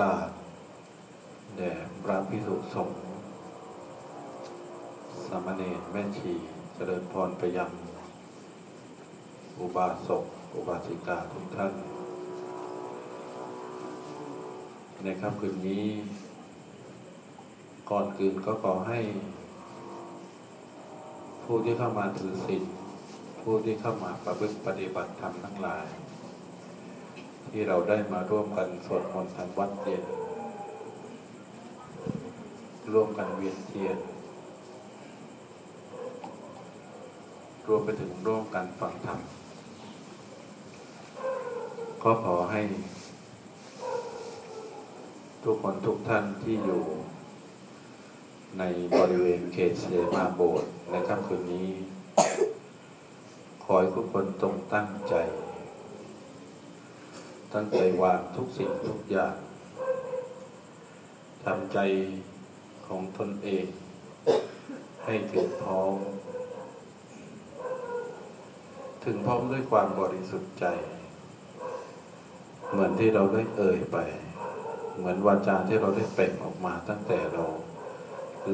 กาสแด่พระพิสุสงฆ์สามเณรแม่ชีเจริญพรไปยังอุบาสกอุบาสิกาทุกท่าน ในค่ำคืนนี้ ก่อนคืนก็ขอให้ ผู้ที่เข้ามาถือศีลผู้ที่เข้ามาประพฤติปฏิบัติธรรมทั้งหลาย ที่เราได้มาร่วมกันสวดมนต์ทำวัดเย็น ร่วมกันเวียนเทียน รวมไปถึงร่วมกันฟังธรรม ก็ขอให้ ทุกคนทุกท่านที่อยู่ ในบริเวณเขตเสมาโบสถ์ในค่ำคืนนี้ ขอให้ทุกคนจงตั้งใจ ตั้งใจวางทุกสิ่งทุกอย่างทำใจของตนเอง ให้ถึงพร้อม ถึงพร้อมด้วยความบริสุทธิ์ใจ เหมือนที่เราได้เอ่ยไป เหมือนวาจาที่เราได้เปล่งออกมาตั้งแต่เรา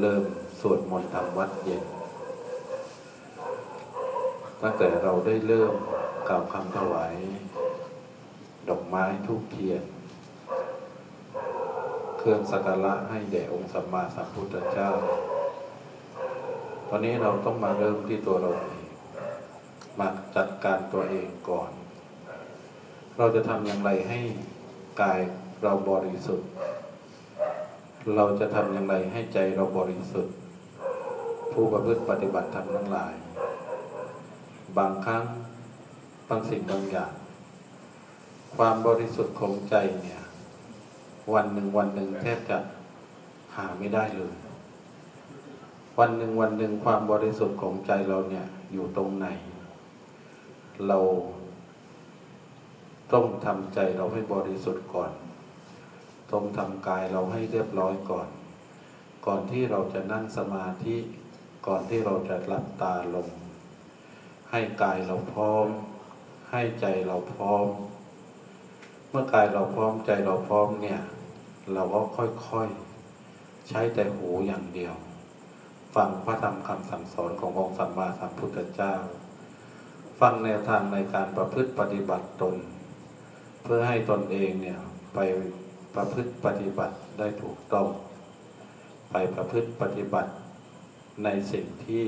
เริ่มสวดมนต์ทำวัดเย็น ตั้งแต่เราได้เริ่มกล่าวคำถวาย ดอกไม้ทูกเทียน เครื่องสักการะให้แด่องค์สัมมาสัมพุทธเจ้า ตอนนี้เราต้องมาเริ่มที่ตัวเราเองมาจัดการตัวเองก่อน เราจะทำอย่างไรให้กายเราบริสุทธิ์ เราจะทำอย่างไรให้ใจเราบริสุทธิ์ ผู้ประพฤติปฏิบัติธรรมทั้งหลาย บางครั้งบางสิ่งบางอย่าง ความบริสุทธิ์ของใจเนี่ย วันหนึ่งวันหนึ่งแทบจะหาไม่ได้เลย วันหนึ่งวันหนึ่งความบริสุทธิ์ของใจเราเนี่ยอยู่ตรงไหน เราต้องทำใจเราให้บริสุทธิ์ก่อน ต้องทำกายเราให้เรียบร้อยก่อน ก่อนที่เราจะนั่งสมาธิ ก่อนที่เราจะหลับตาลง ให้กายเราพร้อม ให้ใจเราพร้อม เมื่อกายเราพร้อมใจเราพร้อมเนี่ย เราก็ค่อยๆ ใช้แต่หูอย่างเดียว ฟังพระธรรมคำสั่งสอนขององค์สัมมาสัมพุทธเจ้า ฟังแนวทางในการประพฤติปฏิบัติตน เพื่อให้ตนเองเนี่ยไปประพฤติปฏิบัติได้ถูกต้อง ไปประพฤติปฏิบัติในสิ่งที่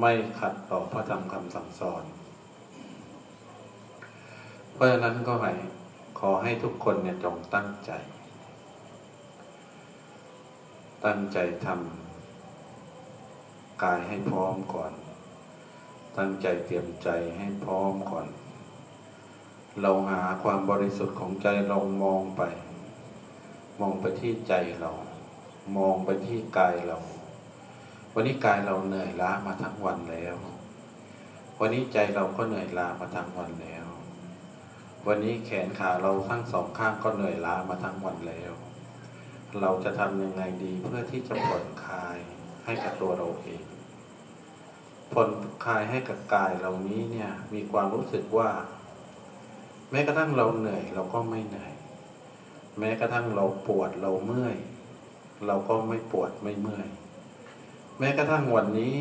ไม่ขัดต่อพระธรรมคำสั่งสอน เพราะฉะนั้นก็ให้ขอให้ทุกคนเนี่ยจงตั้งใจ ตั้งใจทำกายให้พร้อมก่อน ตั้งใจเตรียมใจให้พร้อมก่อน เราหาความบริสุทธิ์ของใจเรามองไป มองไปที่ใจเรา มองไปที่กายเรา วันนี้กายเราเหนื่อยล้ามาทั้งวันแล้ว วันนี้ใจเราก็เหนื่อยล้ามาทั้งวันแล้ว วันนี้แขนขาเราทั้งสองข้างก็เหนื่อยล้ามาทั้งวันแล้ว เราจะทำยังไงดีเพื่อที่จะผ่อนคลายให้กับตัวเราเองผ่อนคลายให้กับกายเหล่านี้เนี่ยมีความรู้สึกว่า แม้กระทั่งเราเหนื่อยเราก็ไม่เหนื่อย แม้กระทั่งเราปวดเราเมื่อย เราก็ไม่ปวดไม่เมื่อย แม้กระทั่งวันนี้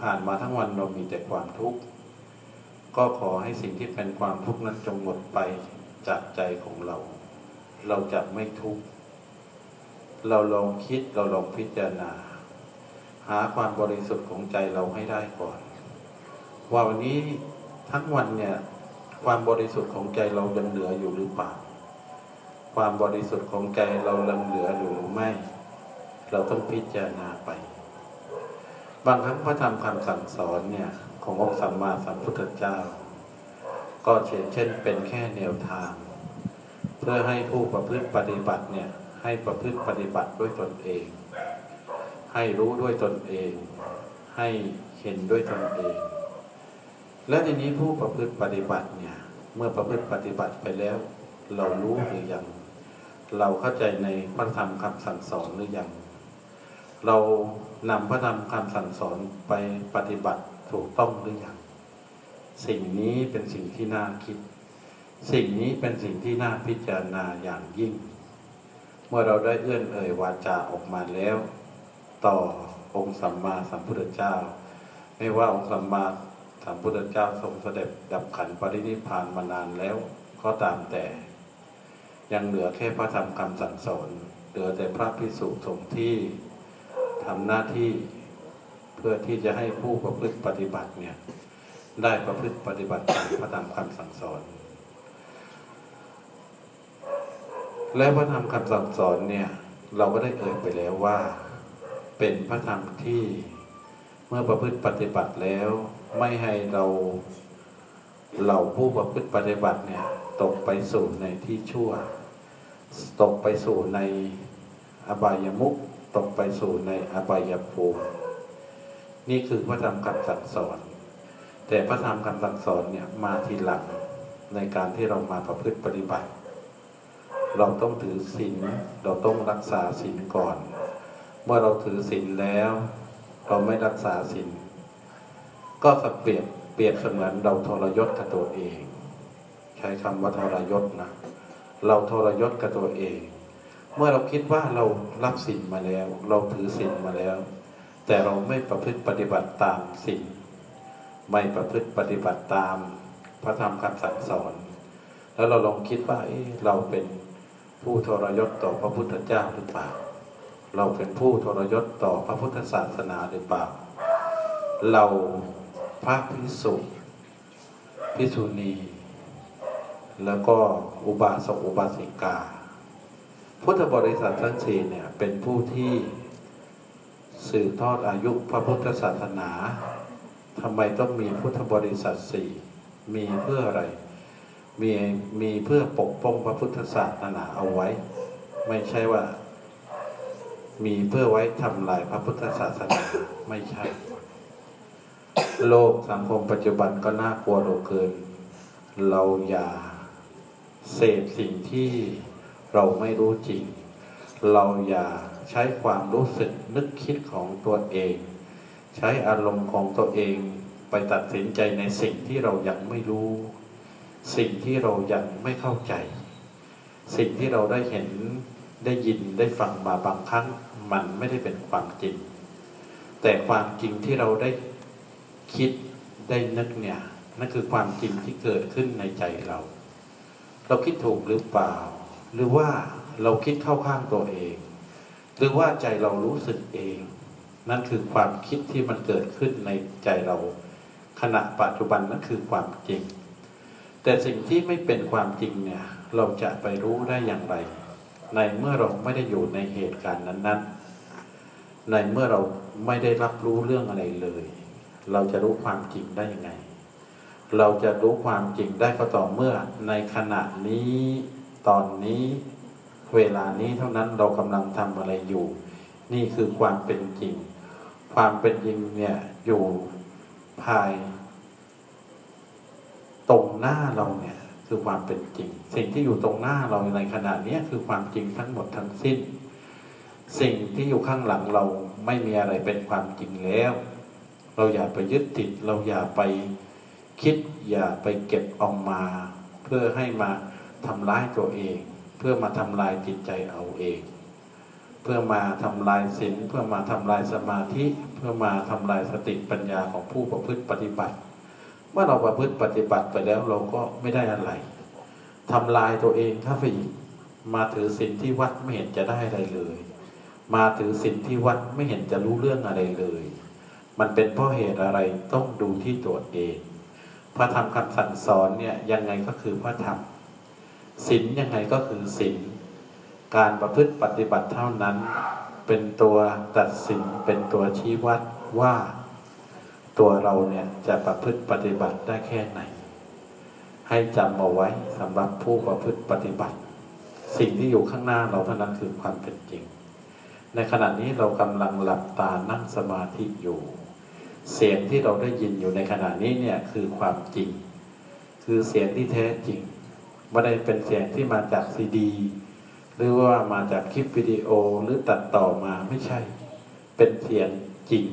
ผ่านมาทั้งวันเรามีแต่ความทุกข์ ก็ขอให้สิ่งที่เป็นความทุกข์นั้นจงหมดไปจากใจของเรา เราจะไม่ทุกข์เราลองคิดเราลองพิจารณา หาความบริสุทธิ์ของใจเราให้ได้ก่อน ว่าวันนี้ทั้งวันเนี่ยความบริสุทธิ์ของใจเรายังเหลืออยู่หรือเปล่า ความบริสุทธิ์ของใจเรายังเหลืออยู่หรือไม่ เราต้องพิจารณาไป บางครั้งพระธรรมคำสั่งสอนเนี่ย ขององค์สัมมาสัมพุทธเจ้า ก็เช่นเช่นเป็นแค่แนวทาง เพื่อให้ผู้ประพฤติปฏิบัติเนี่ยให้ประพฤติปฏิบัติด้วยตนเอง ให้รู้ด้วยตนเอง ให้เห็นด้วยตนเอง และทีนี้ผู้ประพฤติปฏิบัติเนี่ยเมื่อประพฤติปฏิบัติไปแล้ว เรารู้หรือยังเราเข้าใจในพระธรรมคำสั่งสอนหรือยัง เรานำพระธรรมคำสั่งสอนไปปฏิบัติ ถูกต้องหรือยังสิ่งนี้เป็นสิ่งที่น่าคิด สิ่งนี้เป็นสิ่งที่น่าพิจารณาอย่างยิ่ง เมื่อเราได้เอื้อนเอ่ยวาจาออกมาแล้ว ต่อองค์สัมมาสัมพุทธเจ้า ไม่ว่าองค์สัมมาสัมพุทธเจ้าทรงเสด็จดับขันปรินิพานมานานแล้วก็ตามแต่ ยังเหลือแค่พระธรรมคำสั่งสอนเหลือแต่พระพิสุสงฆ์ที่ทำหน้าที่ พื่อที่จะให้ผู้ประพฤติปฏิบัติเนี่ยได้ประพฤติปฏิบัติตามพระธรรมคำสั่งสอน และพระธรรมคำสั่งสอนเนี่ยเราก็ได้เอ่ยไปแล้วว่า เป็นพระธรรมที่เมื่อประพฤติปฏิบัติแล้ว ไม่ให้เราเราผู้ประพฤติปฏิบัติเนี่ยตกไปสู่ในที่ชั่ว ตกไปสู่ในอบายมุขตกไปสู่ในอบายภูมิ นี่คือพระธรรมคำสั่งสอน แต่พระธรรมคำสั่งสอนเนี่ยมาทีหลังในการที่เรามาประพฤติปฏิบัติ เราต้องถือศีลเราต้องรักษาศีลก่อน เมื่อเราถือศีลแล้ว เราไม่รักษาศีลก็สเปรียบเปรียบเสมือนเราทรยศกับตัวเอง ใช้คำว่าทรยศนะเราทรยศกับตัวเอง เมื่อเราคิดว่าเรารับศีลมาแล้ว เราถือศีลมาแล้ว แต่เราไม่ประพฤติปฏิบัติตามศีลไม่ประพฤติปฏิบัติตามพระธรรมคำสั่งสอน แล้วเราลองคิดว่าเอ๊ะเราเป็นผู้ทรยศต่อพระพุทธเจ้าหรือเปล่า เราเป็นผู้ทรยศต่อพระพุทธศาสนาหรือเปล่า เราพระพิสุพิสุณี แล้วก็อุบาสกอุบาสิกา พุทธบริษัททั้งสี่เนี่ยเป็นผู้ที่ สืบทอดอายุพระพุทธศาสนาทำไมต้องมีพุทธบริษัทสี่มีเพื่ออะไร มีมีเพื่อปกป้องพระพุทธศาสนาเอาไว้ ไม่ใช่ว่า มีเพื่อไว้ทำลายพระพุทธศาสนาไม่ใช่ โลกสังคมปัจจุบันก็น่ากลัวเหลือเกิน เราอย่าเสพสิ่งที่เราไม่รู้จริง เราอย่าใช้ความรู้สึกนึกคิดของตัวเอง ใช้อารมณ์ของตัวเองไปตัดสินใจในสิ่งที่เรายังไม่รู้ สิ่งที่เรายังไม่เข้าใจ สิ่งที่เราได้เห็นได้ยินได้ฟังมาบางครั้ง มันไม่ได้เป็นความจริง แต่ความจริงที่เราได้คิดได้นึกเนี่ยนั่นคือความจริงที่เกิดขึ้นในใจเรา เราคิดถูกหรือเปล่า หรือว่า เราคิดเข้าข้างตัวเอง หรือว่าใจเรารู้สึกเอง นั่นคือความคิดที่มันเกิดขึ้นในใจเรา ขณะปัจจุบันนั่นคือความจริง แต่สิ่งที่ไม่เป็นความจริงเนี่ย เราจะไปรู้ได้อย่างไร ในเมื่อเราไม่ได้อยู่ในเหตุการณ์นั้น ๆ ในเมื่อเราไม่ได้รับรู้เรื่องอะไรเลย เราจะรู้ความจริงได้ยังไงเราจะรู้ความจริงได้ก็ต่อเมื่อในขณะนี้ตอนนี้ เวลานี้เท่านั้นเรากำลังทำอะไรอยู่ นี่คือความเป็นจริง ความเป็นจริงเนี่ยอยู่ภาย ตรงหน้าเราเนี่ยคือความเป็นจริง สิ่งที่อยู่ตรงหน้าเราในขณะนี้คือความจริงทั้งหมดทั้งสิ้น สิ่งที่อยู่ข้างหลังเราไม่มีอะไรเป็นความจริงแล้ว เราอย่าไปยึดติด เราอย่าไปคิดอย่าไปเก็บเอามา เพื่อให้มาทำร้ายตัวเอง พื่อมาทำลายจิตใจเอาเอง เพื่อมาทำลายศีลเพื่อมาทำลายสมาธิ เพื่อมาทำลายสติปัญญาของผู้ประพฤติปฏิบัติ เมื่อเราประพฤติปฏิบัติไปแล้วเราก็ไม่ได้อะไรทำลายตัวเองถ้าไปมาถือศีลที่วัดไม่เห็นจะได้อะไรเลย มาถือศีลที่วัดไม่เห็นจะรู้เรื่องอะไรเลย มันเป็นเพราะเหตุอะไรต้องดูที่ตัวเอง พระธรรมคำสั่งสอนเนี่ยยังไงก็คือพระธรรม ศีลยังไงก็คือศีลการประพฤติปฏิบัติเท่านั้น เป็นตัวตัดสินเป็นตัวชี้วัดว่า ตัวเราเนี่ยจะประพฤติปฏิบัติได้แค่ไหน ให้จำเอาไว้สำหรับผู้ประพฤติปฏิบัติ สิ่งที่อยู่ข้างหน้าเราเท่านั้นคือความเป็นจริง ในขณะนี้เรากำลังหลับตานั่งสมาธิอยู่ เสียงที่เราได้ยินอยู่ในขณะนี้เนี่ยคือความจริง คือเสียงที่แท้จริง ไม่ได้เป็นเสียงที่มาจากซีดี หรือว่ามาจากคลิปวิดีโอหรือตัดต่อมาไม่ใช่ เป็นเสียงจริง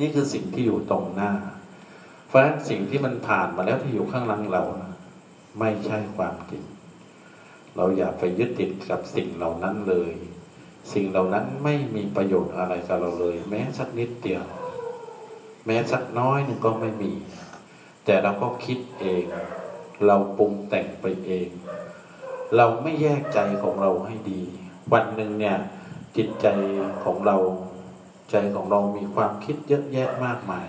นี่คือสิ่งที่อยู่ตรงหน้า เพราะฉะนั้นสิ่งที่มันผ่านมาแล้วที่อยู่ข้างหลังเรานะไม่ใช่ความจริง เราอย่าไปยึดติดกับสิ่งเหล่านั้นเลย สิ่งเหล่านั้นไม่มีประโยชน์อะไรกับเราเลย แม้สักนิดเดียว แม้สักน้อยหนึ่งก็ไม่มี แต่เราก็คิดเอง เราปรุงแต่งไปเอง เราไม่แยกใจของเราให้ดี วันหนึ่งเนี่ย จิตใจของเรา ใจของเรามีความคิดเยอะแยะมากมาย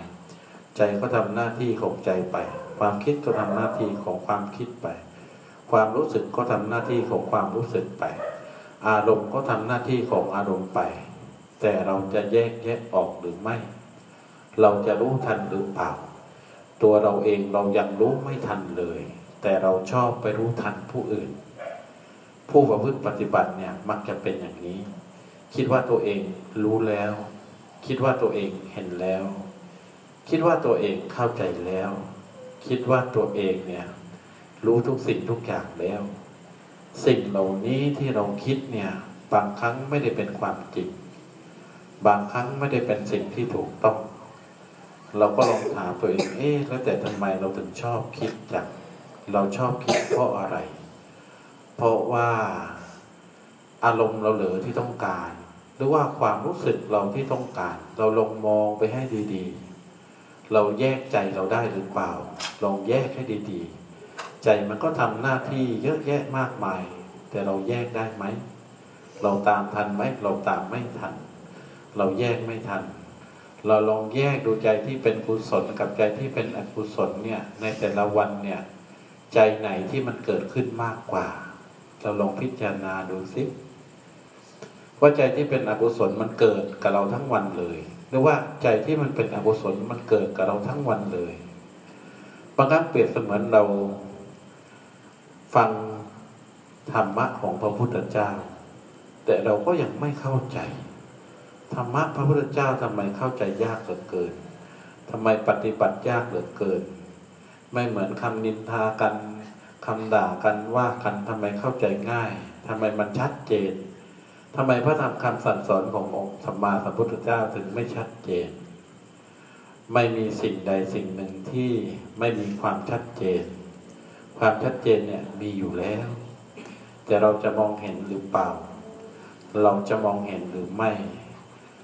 ใจก็ทำหน้าที่ของใจไป ความคิดก็ทำหน้าที่ของความคิดไป ความรู้สึกก็ทำหน้าที่ของความรู้สึกไป อารมณ์ก็ทำหน้าที่ของอารมณ์ไป แต่เราจะแยกแยะออกหรือไม่ เราจะรู้ทันหรือเปล่าตัวเราเองเรายังรู้ไม่ทันเลย แต่เราชอบไปรู้ทันผู้อื่น ผู้ประพฤติปฏิบัติเนี่ยมักจะเป็นอย่างนี้ คิดว่าตัวเองรู้แล้ว คิดว่าตัวเองเห็นแล้ว คิดว่าตัวเองเข้าใจแล้ว คิดว่าตัวเองเนี่ยรู้ทุกสิ่งทุกอย่างแล้ว สิ่งเหล่านี้ที่เราคิดเนี่ยบางครั้งไม่ได้เป็นความจริง บางครั้งไม่ได้เป็นสิ่งที่ถูกต้อง เราก็ลองถามตัวเองเอ๊ะแล้วแต่ทำไมเราถึงชอบคิดจัง เราชอบคิดเพราะอะไร เพราะว่าอารมณ์เราเหลือที่ต้องการ หรือว่าความรู้สึกเราที่ต้องการ เราลองมองไปให้ดีๆ เราแยกใจเราได้หรือเปล่า ลองแยกให้ดีๆ ใจมันก็ทำหน้าที่เยอะแยะมากมาย แต่เราแยกได้ไหม เราตามทันไหมเราตามไม่ทัน เราแยกไม่ทัน เราลองแยกดูใจที่เป็นกุศลกับใจที่เป็นอกุศลเนี่ยในแต่ละวันเนี่ย ใจไหนที่มันเกิดขึ้นมากกว่า เราลองพิจารณาดูสิว่าใจที่เป็นอกุศลมันเกิดกับเราทั้งวันเลย หรือว่าใจที่มันเป็นอกุศลมันเกิดกับเราทั้งวันเลยบางครั้งเปรียบเสมือนเรา ฟังธรรมะของพระพุทธเจ้า แต่เราก็ยังไม่เข้าใจธรรมะพระพุทธเจ้าทำไมเข้าใจยากเหลือเกินทำไมปฏิบัติยากเหลือเกิน ไม่เหมือนคำนินทากันคำด่ากันว่ากันทำไมเข้าใจง่ายทำไมมันชัดเจนทำไมพระธรรมคำสั่งสอนขององค์สัมมาสัมพุทธเจ้าถึงไม่ชัดเจน ไม่มีสิ่งใดสิ่งหนึ่งที่ไม่มีความชัดเจน ความชัดเจนเนี่ยมีอยู่แล้ว แต่เราจะมองเห็นหรือเปล่า เราจะมองเห็นหรือไม่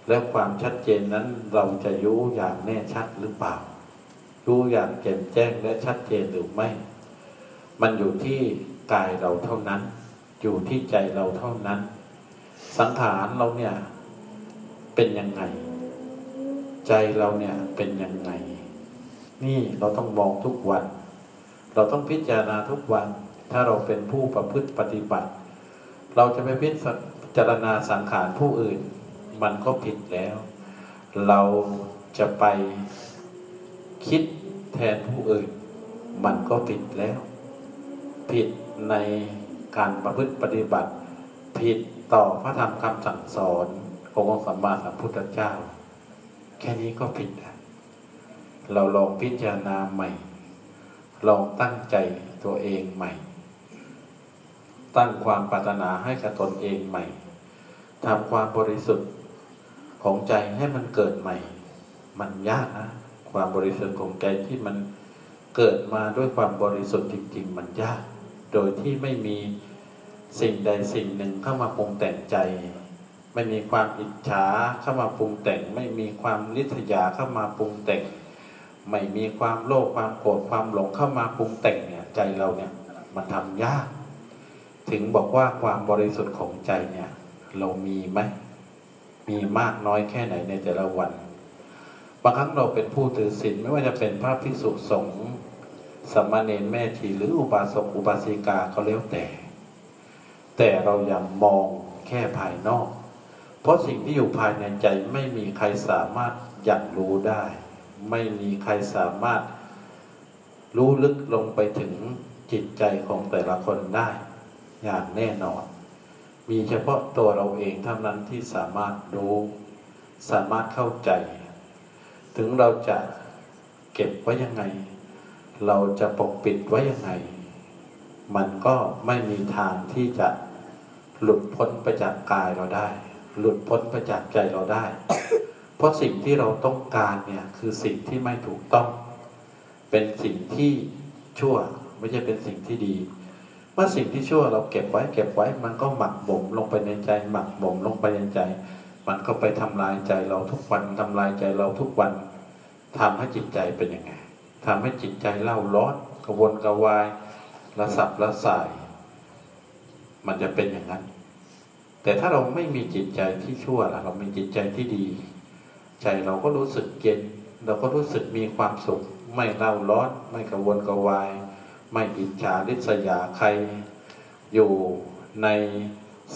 และความชัดเจนนั้นเราจะรู้อย่างแน่ชัดหรือเปล่า รู้อย่างแจ่มแจ้งและชัดเจนหรือไม่ มันอยู่ที่กายเราเท่านั้น อยู่ที่ใจเราเท่านั้น สังขารเราเนี่ยเป็นยังไง ใจเราเนี่ยเป็นยังไง นี่เราต้องมองทุกวัน เราต้องพิจารณาทุกวัน ถ้าเราเป็นผู้ประพฤติปฏิบัติ เราจะไปพิจารณาสังขารผู้อื่น มันก็ผิดแล้ว เราจะไป คิดแทนผู้อื่น มันก็ผิดแล้ว ผิดในการประพฤติปฏิบัติ ผิดต่อพระธรรมคำสั่งสอนขององค์สัมมาสัมพุทธเจ้า แค่นี้ก็ผิดแล้วเราลองพิจารณาใหม่ ลองตั้งใจตัวเองใหม่ ตั้งความปรารถนาให้กับตนเองใหม่ทำความบริสุทธิ์ของใจให้มันเกิดใหม่ มันยากนะ ความบริสุทธิ์ของใจที่มันเกิดมาด้วยความบริสุทธิ์จริง ๆ มันยาก โดยที่ไม่มีสิ่งใดสิ่งหนึ่งเข้ามาปรุงแต่งใจ ไม่มีความอิจฉาเข้ามาปรุงแต่ง ไม่มีความลิษยาเข้ามาปรุงแต่ง ไม่มีความโลภความโกรธความหลงเข้ามาปรุงแต่งเนี่ยใจเราเนี่ยมันทำยาก ถึงบอกว่าความบริสุทธิ์ของใจเนี่ย เรามีไหมมีมากน้อยแค่ไหนในแต่ละวัน บางครั้งเราเป็นผู้ถือศีลไม่ว่าจะเป็นพระภิกษุสงฆ์สมณเณรแม่ชีหรืออุบาสกอุบาสิกาก็แล้วแต่ แต่เราอย่ามองแค่ภายนอก เพราะสิ่งที่อยู่ภายในใจไม่มีใครสามารถอยากรู้ได้ ไม่มีใครสามารถรู้ลึกลงไปถึงจิตใจของแต่ละคนได้ อย่างแน่นอน มีเฉพาะตัวเราเองเท่านั้นที่สามารถรู้ สามารถเข้าใจ ถึงเราจะเก็บไว้ยังไง เราจะปกปิดไว้ยังไง มันก็ไม่มีทางที่จะหลุดพ้นไปจากกายเราได้ หลุดพ้นไปจากใจเราได้ เพราะสิ่งที่เราต้องการเนี่ยคือสิ่งที่ไม่ถูกต้อง เป็นสิ่งที่ชั่วไม่ใช่เป็นสิ่งที่ดีเมื่อสิ่งที่ชั่วเราเก็บไว้เก็บไว้มันก็หมักบ่มลงไปในใจ หมักบ่มลงไปในใจ มันก็ไปทำลายใจเราทุกวันทำลายใจเราทุกวันทำให้จิตใจเป็นยังไงทำให้จิตใจเล่าร้อนกระวนกระวายระสับระสาย มันจะเป็นอย่างนั้น แต่ถ้าเราไม่มีจิตใจที่ชั่วล่ะเรามีจิตใจที่ดี ใจเราก็รู้สึกเย็น เราก็รู้สึกมีความสุข ไม่เล่าร้อน ไม่กระวนกระวาย ไม่อิจฉาริษยาใคร อยู่ใน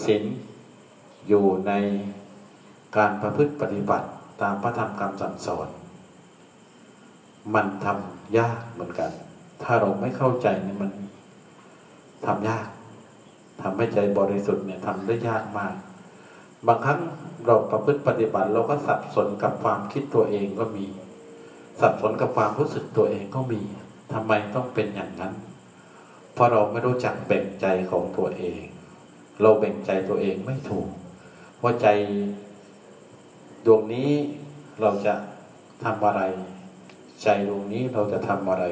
ศีลอยู่ใน การประพฤติปฏิบัติตามพระธรรมคำสั่งสอน มันทำยากเหมือนกัน ถ้าเราไม่เข้าใจเนี่ยมันทำยากทำให้ใจบริสุทธิ์เนี่ยทำได้ยากมาก บางครั้งเราประพฤติปฏิบัติ เราก็สับสนกับความคิดตัวเองก็มี สับสนกับความรู้สึกตัวเองก็มีทำไมต้องเป็นอย่างนั้น เพราะเราไม่รู้จักแบ่งใจของตัวเอง เราแบ่งใจตัวเองไม่ถูกเพราะใจ ดวงนี้เราจะทำอะไร ใจดวงนี้เราจะทำอะไร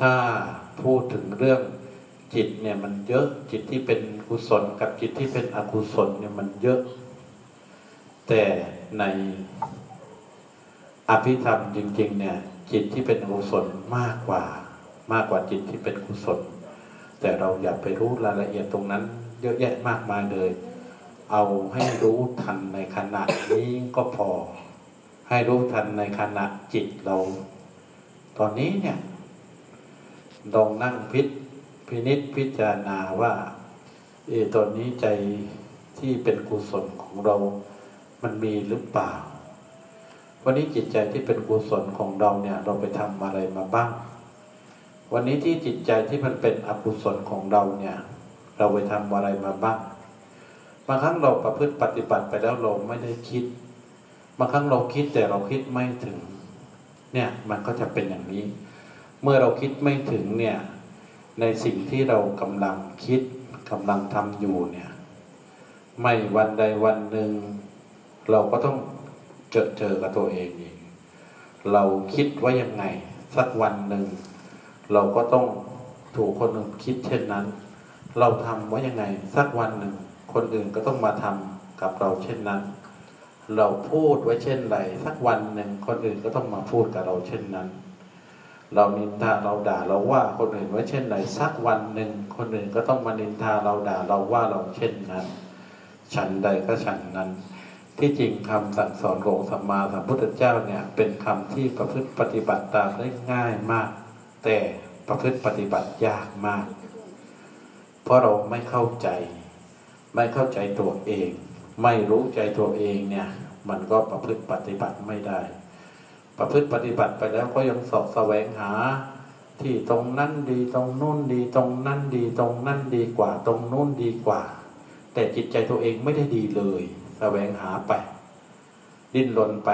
ถ้าพูดถึงเรื่องจิตเนี่ยมันเยอะจิตที่เป็นกุศลกับจิตที่เป็นอกุศลเนี่ยมันเยอะ แต่ในอภิธรรมจริง ๆ เนี่ย จิตที่เป็นอกุศลมากกว่า มากกว่าจิตที่เป็นกุศล แต่เราอย่าไปรู้รายละเอียดตรงนั้น เยอะแยะมากมายเลย เอาให้รู้ทันในขณะนี้ก็พอ ให้รู้ทันในขณะจิตเรา ตอนนี้เนี่ยลองนั่งพิษพินิษพิจารณาว่าเออตอนนี้ใจที่เป็นกุศลของเรา มันมีหรือเปล่า วันนี้จิตใจที่เป็นกุศลของเราเนี่ย เราไปทำอะไรมาบ้าง วันนี้ที่จิตใจที่มันเป็นอกุศลของเราเนี่ย เราไปทำอะไรมาบ้าง บางครั้งเราประพฤติปฏิบัติไปแล้วเราไม่ได้คิด บางครั้งเราคิดแต่เราคิดไม่ถึง เนี่ยมันก็จะเป็นอย่างนี้ เมื่อเราคิดไม่ถึงเนี่ยในสิ่งที่เรากำลังคิดกำลังทำอยู่เนี่ย ไม่วันใดวันหนึ่ง เราก็ต้องเจอเจอกับตัวเองเอีกเราคิดว่ายังไง สักวันหนึ่ง เราก็ต้องถูกคนอื่นคิดเช่นนั้น เราทำว่ายังไง สักวันหนึ่ง คนอื่นก็ต้องมาทำกับเราเช่นนั้น เราพูดไว้เช่นไรสักวันหนึ่งคนอื่นก็ต้องมาพูดกับเราเช่นนั้น เรานินทาเราด่าเราว่าคนอื่นไว้เช่นไรสักวันหนึ่งคนอื่นก็ต้องมานินทาเราด่าเราว่าเราเช่นนั้น ฉันใดก็ฉันนั้น ที่จริงคำสั่งสอนของสัมมาสัมพุทธเจ้าเนี่ยเป็นคำที่ประพฤติปฏิบัติตามได้ง่ายมาก แต่ประพฤติปฏิบัติยากมาก เพราะเราไม่เข้าใจ ไม่เข้าใจตัวเอง ไม่รู้ใจตัวเองเนี่ย มันก็ประพฤติปฏิบัติไม่ได้ ประพฤติปฏิบัติไปแล้วก็ยังสอบแสวงหา ที่ตรงนั้นดีตรงนู้นดีตรงนั้นดีตรงนั้นดีกว่า ตรงนู้นดีกว่า แต่จิตใจตัวเองไม่ได้ดีเลยแสวงหาไป ดิ้นรนไป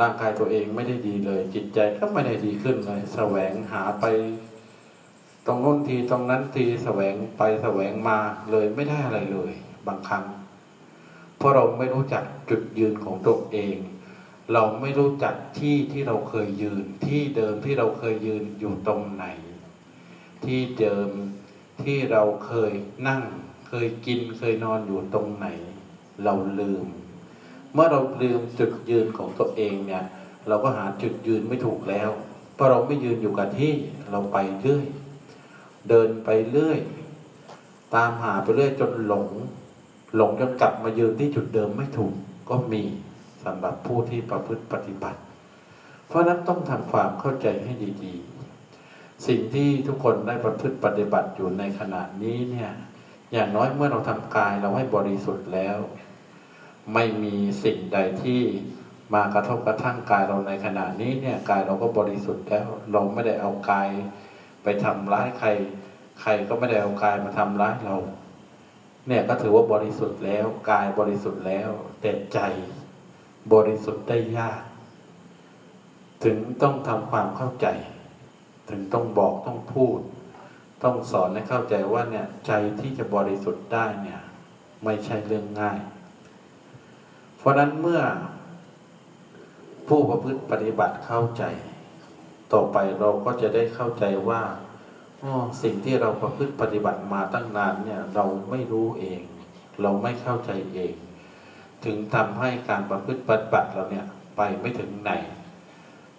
ร่างกายตัวเองไม่ได้ดีเลย จิตใจก็ไม่ได้ดีขึ้นเลยแสวงหาไป ตรงนู้นทีตรงนั้นทีแสวงไปแสวงมาเลยไม่ได้อะไรเลย บางครั้ง เพราะเราไม่รู้จักจุดยืนของตัวเอง เราไม่รู้จักที่ที่เราเคยยืน ที่เดิมที่เราเคยยืนอยู่ตรงไหน ที่เดิมที่เราเคยนั่ง เคยกินเคยนอนอยู่ตรงไหน เราลืม เมื่อเราลืมจุดยืนของตัวเองเนี่ย เราก็หาจุดยืนไม่ถูกแล้ว เพราะเราไม่ยืนอยู่กับที่เราไปเรื่อย เดินไปเรื่อย ตามหาไปเรื่อยจนหลง หลงจนกลับมายืนที่จุดเดิมไม่ถูกก็มีสำหรับผู้ที่ประพฤติปฏิบัติ เพราะนั้นต้องทำความเข้าใจให้ดีๆ สิ่งที่ทุกคนได้ประพฤติปฏิบัติอยู่ในขณะนี้เนี่ย อย่างน้อยเมื่อเราทำกายเราให้บริสุทธิ์แล้ว ไม่มีสิ่งใดที่มากระทบกระทั่งกายเราในขณะนี้เนี่ยกายเราก็บริสุทธิ์แล้ว เราไม่ได้เอากาย ไปทำร้ายใคร ใครก็ไม่ได้เอากายมาทำร้ายเรา เนี่ยก็ถือว่าบริสุทธิ์แล้วกายบริสุทธิ์แล้ว แต่ใจบริสุทธิ์ได้ยาก ถึงต้องทำความเข้าใจ ถึงต้องบอกต้องพูด ต้องสอนให้เข้าใจว่าเนี่ยใจที่จะบริสุทธิ์ได้เนี่ย ไม่ใช่เรื่องง่าย เพราะนั้นเมื่อผู้ประพฤติปฏิบัติเข้าใจ ต่อไปเราก็จะได้เข้าใจว่าสิ่งที่เราประพฤติปฏิบัติมาตั้งนานเนี่ยเราไม่รู้เอง เราไม่เข้าใจเอง ถึงทำให้การประพฤติปฏิบัติเราเนี่ยไปไม่ถึงไหน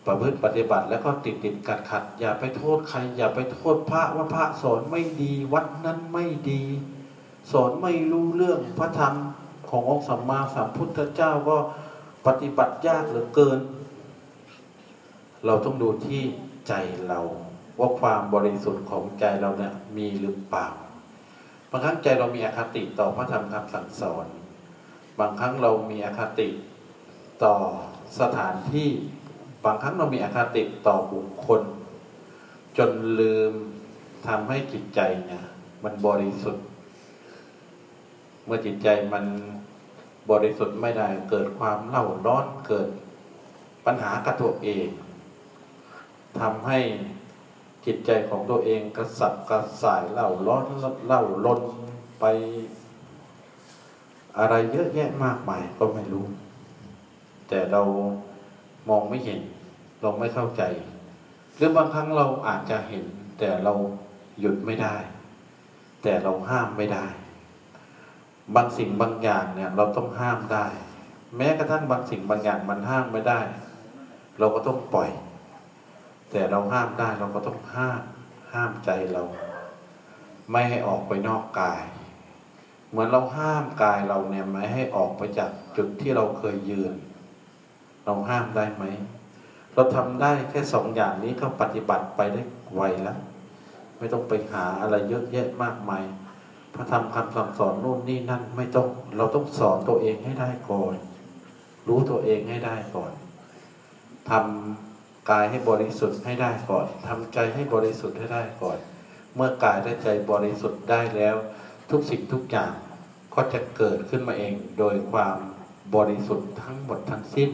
ประพฤติปฏิบัติแล้วก็ติดติดขัดขัดอย่าไปโทษใคร อย่าไปโทษพระว่าพระสอนไม่ดี วัดนั้นไม่ดี สอนไม่รู้เรื่องพระธรรมขององค์สัมมาสัมพุทธเจ้าก็ปฏิบัติยากเหลือเกิน เราต้องดูที่ใจเรา ว่าความบริสุทธิ์ของใจเราเนี่ยมีหรือเปล่า บางครั้งใจเรามีอคติต่อพระธรรมคำสั่งสอน บางครั้งเรามีอคติต่อสถานที่ บางครั้งเรามีอคติต่อบุคคล จนลืมทำให้จิตใจเนี่ยมันบริสุทธิ์ เมื่อจิตใจมันบริสุทธิ์ไม่ได้เกิดความเล่าร้อนเกิดปัญหากับตัวเอง ทำให้จิตใจของตัวเองกระสับกระส่ายเล่าร้อนเล่าลนไป อะไรเยอะแยะมากมายก็ไม่รู้ แต่เรามองไม่เห็น เราไม่เข้าใจ หรือบางครั้งเราอาจจะเห็น แต่เราหยุดไม่ได้ แต่เราห้ามไม่ได้ บางสิ่งบางอย่างเนี่ย เราต้องห้ามได้ แม้กระทั่งบางสิ่งบางอย่างมันห้ามไม่ได้ เราก็ต้องปล่อย แต่เราห้ามได้เราก็ต้องห้ามห้ามใจเรา ไม่ให้ออกไปนอกกาย เหมือนเราห้ามกายเราเนี่ยไม่ให้ออกไปจากจุดที่เราเคยยืน เราห้ามได้ไหม เราทำได้แค่สองอย่างนี้ก็ปฏิบัติไปได้ไวแล้วไม่ต้องไปหาอะไรเยอะแยะมากมายพระธรรมคำสั่งสอนนู่นนี่นั่นไม่ต้อง เราต้องสอนตัวเองให้ได้ก่อน รู้ตัวเองให้ได้ก่อนทำ กายให้บริสุทธิ์ให้ได้ก่อนทำใจให้บริสุทธิ์ให้ได้ก่อน เมื่อกายและใจบริสุทธิ์ได้แล้ว ทุกสิ่งทุกอย่างก็จะเกิดขึ้นมาเองโดยความบริสุทธิ์ทั้งหมดทั้งสิ้น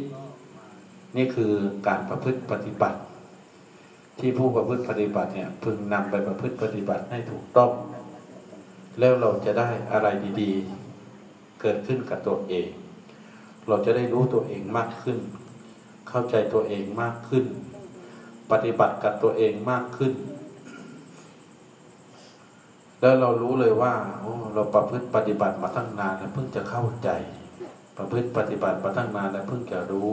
นี่คือการประพฤติปฏิบัติ ที่ผู้ประพฤติปฏิบัติเนี่ยพึงนำไปประพฤติปฏิบัติให้ถูกต้อง แล้วเราจะได้อะไรดี ๆ เกิดขึ้นกับตัวเอง เราจะได้รู้ตัวเองมากขึ้น เข้าใจตัวเองมากขึ้น ปฏิบัติกับตัวเองมากขึ้น แล้วเรารู้เลยว่าโอ้เราประพฤติปฏิบัติมาตั้งนานแล้วเพิ่งจะเข้าใจ ประพฤติปฏิบัติมาตั้งนานแล้วเพิ่งจะรู้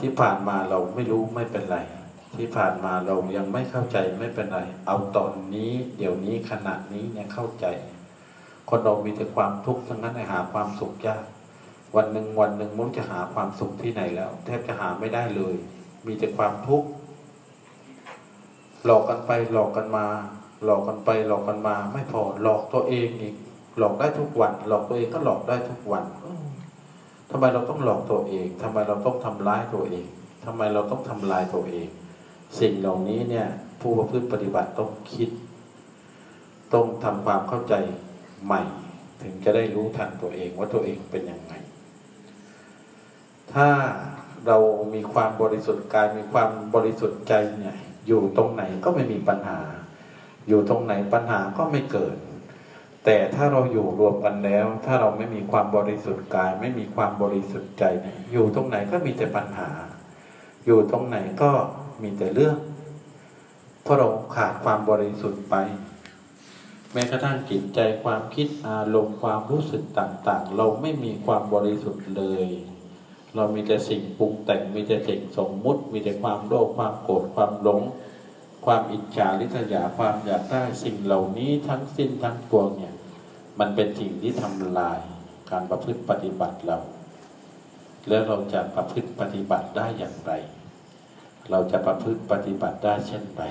ที่ผ่านมาเราไม่รู้ไม่เป็นไร ที่ผ่านมาเรายังไม่เข้าใจไม่เป็นไร เอาตอนนี้ เดี๋ยวนี้ขณะนี้เนี่ยเข้าใจ คนเรามีแต่ความทุกข์ทั้งนั้นหาความสุขยาก วันหนึ่งวันหนึ่งมุ้งจะหาความสุขที่ไหนแล้ว แทบจะหาไม่ได้เลย มีแต่ความทุกข์หลอกกันไปหลอกกันมา หลอกกันไปหลอกกันมา ไม่พอหลอกตัวเองอีก หลอกได้ทุกวัน หลอกตัวเองก็หลอกได้ทุกวันทำไมเราต้องหลอกตัวเองทำไมเราต้องทำร้ายตัวเองทำไมเราต้องทำลายตัวเอง สิ่งเหล่านี้เนี่ย ผู้ประพฤติปฏิบัติต้องคิด ต้องทำความเข้าใจใหม่ ถึงจะได้รู้ทันตัวเองว่าตัวเองเป็นยังไง ถ้าเรามีความบริสุทธิ์กายมีความบริสุทธิ์ใจเนี่ยอยู่ตรงไหนก็ไม่มีปัญหา อยู่ตรงไหนปัญหาก็ไม่เกิด แต่ถ้าเราอยู่รวมกันแล้ว ถ้าเราไม่มีความบริสุทธิ์กาย ไม่มีความบริสุทธิ์ใจเนี่ยอยู่ตรงไหนก็มีแต่ปัญหา อยู่ตรงไหนก็มีแต่เรื่องเพราะเราขาดความบริสุทธิ์ไป แม้กระทั่งจิตใจความคิดอารมณ์ความรู้สึกต่างๆ เราไม่มีความบริสุทธิ์เลย เรามีแต่สิ่งปรุงแต่งมีแต่สิ่งสมมุติ มีแต่ความโลภความโกรธความหลง ความอิจฉาริษยาความอยากได้สิ่งเหล่านี้ทั้งสิ้นทั้งปวงเนี่ยมันเป็นสิ่งที่ทำลายการประพฤติปฏิบัติเรา แล้วเราจะประพฤติปฏิบัติได้อย่างไร เราจะประพฤติปฏิบัติได้เช่นไร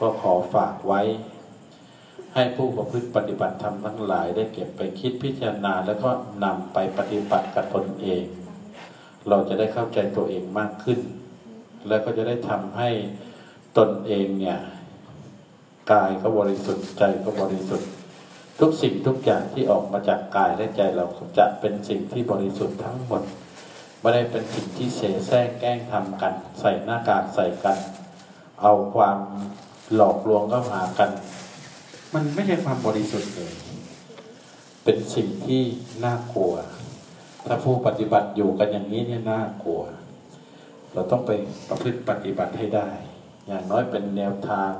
ก็ขอฝากไว้ ให้ผู้ประพฤติปฏิบัติธรรมทั้งหลายได้เก็บไปคิดพิจารณาแล้วก็นำไปปฏิบัติกับตนเอง เราจะได้เข้าใจตัวเองมากขึ้น แล้วก็จะได้ทำให้ตนเองเนี่ยกายก็บริสุทธิ์ใจก็บริสุทธิ์ ทุกสิ่งทุกอย่างที่ออกมาจากกายและใจเราจะเป็นสิ่งที่บริสุทธิ์ทั้งหมดไม่ได้เป็นสิ่งที่เสแสร้งแกล้งทำกัน ใส่หน้ากากใส่กัน เอาความหลอกลวงเข้าหากัน มันไม่ใช่ความบริสุทธิ์เลย เป็นสิ่งที่น่ากลัว ถ้าผู้ปฏิบัติอยู่กันอย่างนี้เนี่ยน่ากลัว เราต้องไปประพฤติปฏิบัติให้ได้ อย่างน้อยเป็นแนวทาง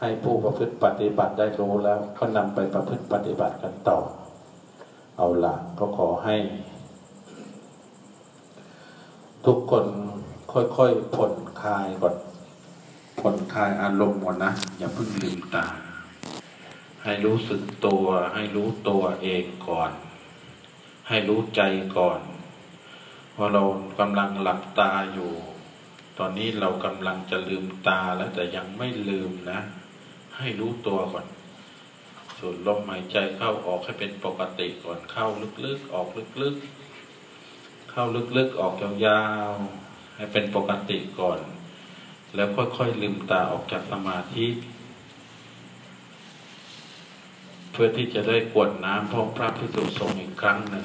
ให้ผู้ประพฤติปฏิบัติได้รู้แล้วก็นำไปประพฤติปฏิบัติกันต่อ เอาละก็ขอให้ ทุกคนค่อยๆผ่อนคลายก่อนผ่อนคลายอารมณ์ก่อนนะ อย่าเพิ่งลืมตา ให้รู้สึกตัวให้รู้ตัวเองก่อน ให้รู้ใจก่อนว่าเรากำลังหลับตาอยู่ ตอนนี้เรากำลังจะลืมตาแล้วแต่ยังไม่ลืมนะ ให้รู้ตัวก่อนสูดลมหายใจเข้าออกให้เป็นปกติก่อนเข้าลึกๆออกลึกๆ เข้าลึกๆออกยาวๆให้เป็นปกติก่อน แล้วค่อยๆลืมตาออกจากสมาธิ เพื่อที่จะได้กวดน้ำพระพระพิสุสงฆ์อีกครั้งหนึ่ง